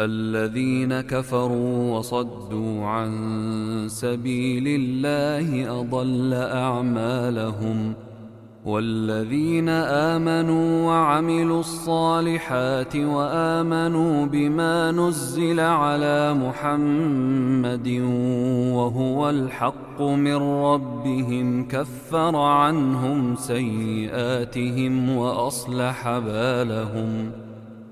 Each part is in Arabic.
الذين كفروا وصدوا عن سبيل الله أضل أعمالهم والذين آمنوا وعملوا الصالحات وآمنوا بما نزل على محمد وهو الحق من ربهم كفر عنهم سيئاتهم وأصلح بالهم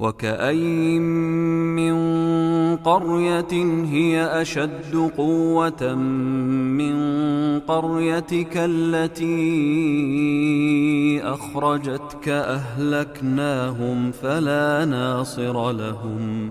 وكأين من قرية هي أشد قوة من قريتك التي أخرجتك أهلكناهم فلا ناصر لهم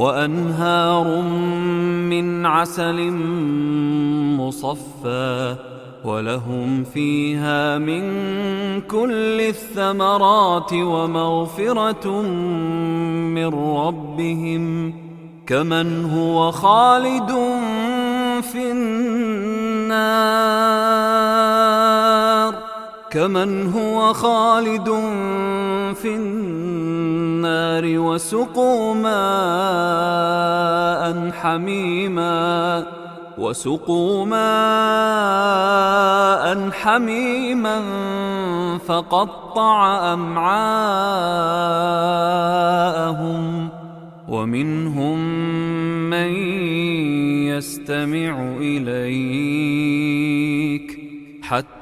وأنهار من عسل مصفى ولهم فيها من كل الثمرات ومغفرة من ربهم كمن هو خالد في النار. كمن هو خالد في النار وسقوا ماء حميما وسقوا ماء حميما فقطع أمعاءهم ومنهم من يستمع إليك.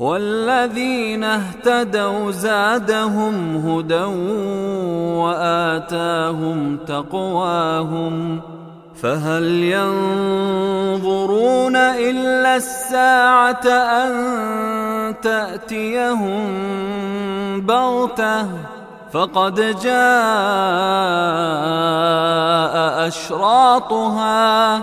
والذين اهتدوا زادهم هدى وآتاهم تقواهم فهل ينظرون إلا الساعة أن تأتيهم بغتة فقد جاء أشراطها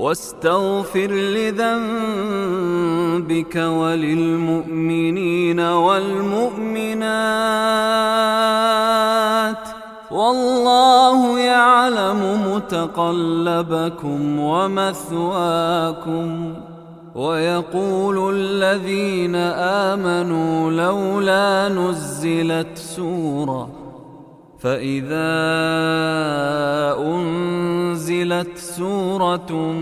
واستغفر لذنبك وللمؤمنين والمؤمنات. والله يعلم متقلبكم ومثواكم. ويقول الذين آمنوا لولا نزلت سورة فإذا أنزلت سورة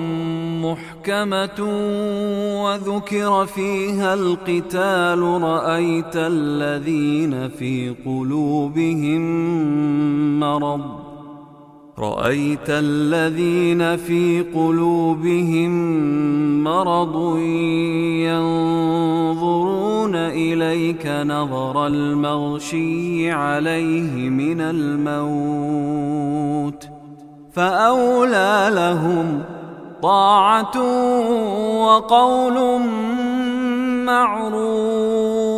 محكمة وذكر فيها القتال رأيت الذين في قلوبهم مرض رأيت الذين في قلوبهم مرض ينظرون إليك نظر المغشي عليه من الموت فأولى لهم طاعة وقول معروف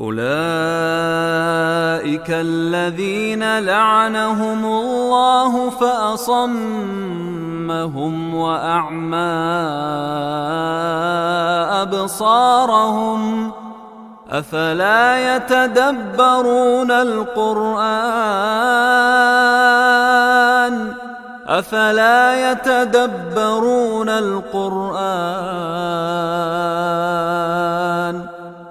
أولئك الذين لعنهم الله فأصمهم وأعمى أبصارهم أفلا يتدبرون القرآن أفلا يتدبرون القرآن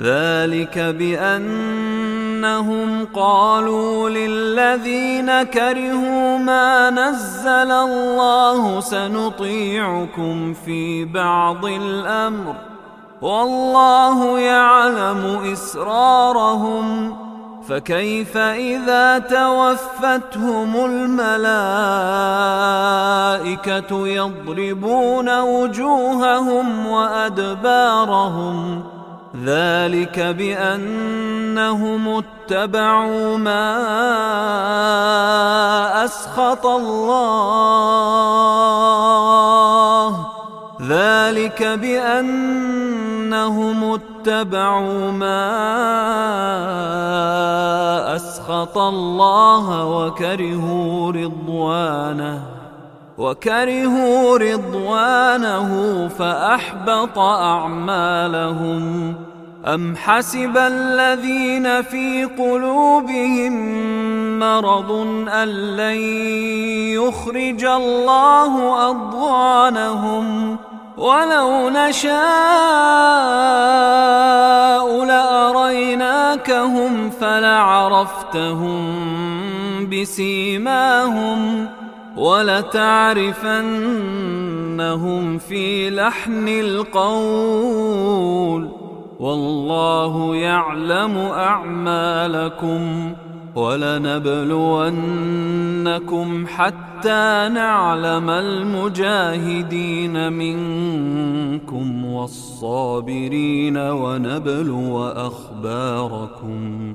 ذلك بأنهم قالوا للذين كرهوا ما نزل الله سنطيعكم في بعض الأمر والله يعلم إسرارهم فكيف إذا توفتهم الملائكة يضربون وجوههم وأدبارهم ۖ ذلك بأنهم اتبعوا ما أسخط الله. ذلك بأنهم اتبعوا ما أسخط الله وكرهوا رضوانه. وكرهوا رضوانه فأحبط أعمالهم. أم حسب الذين في قلوبهم مرض أن لن يخرج الله أضغانهم؟ ولو نشاء لأريناكهم فلعرفتهم بسيماهم. ولتعرفنهم في لحن القول والله يعلم أعمالكم ولنبلونكم حتى نعلم المجاهدين منكم والصابرين ونبلو أخباركم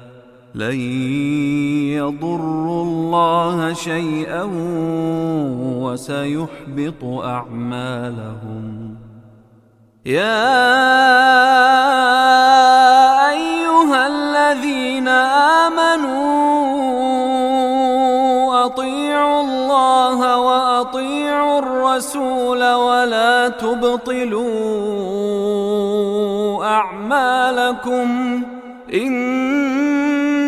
لن يضروا الله شيئا وسيحبط أعمالهم. يا أيها الذين آمنوا أطيعوا الله وأطيعوا الرسول ولا تبطلوا أعمالكم. إن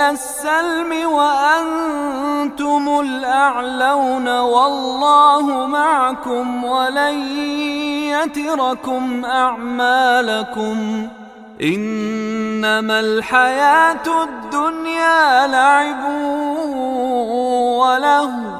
إلى السلم وأنتم الأعلون والله معكم ولن يتركم أعمالكم. إنما الحياة الدنيا لعب ولهو.